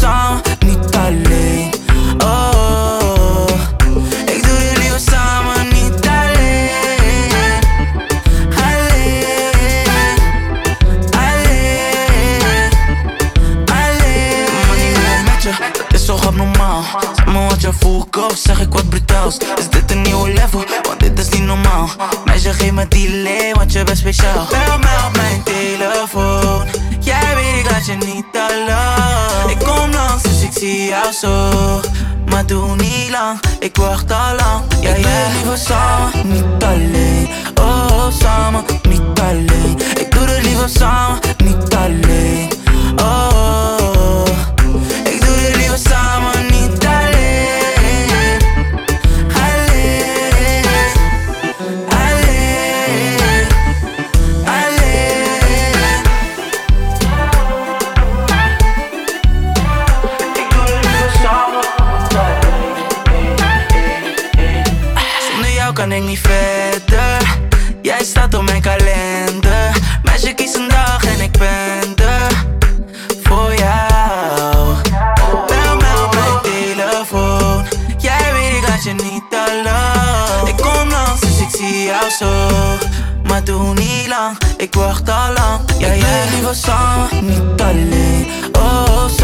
samen, niet alleen. Oh, ik doe dit liever samen, niet alleen. Alleen, alleen, alleen. Maar niet meer met je, dat is toch abnormaal. Zeg me wat je voelt, of zeg ik wat brutaals. Is dit een nieuwe level, want dit is niet normaal. Meisje, geef me delay, want je bent speciaal. Zie jou zo. Maar doe niet lang, ik wacht al lang. Ja, ik ben liever samen, niet alleen. Oh, samen, ik niet verder. Jij staat op mijn kalender. Meisje, kies een dag en ik ben er voor jou. Bel mij op mijn telefoon. Jij weet, ik je niet alleen. Ik kom langs, dus ik zie jou zo. Maar doe niet lang, ik wacht al lang. Ja, jij liever samen, niet alleen. Oh.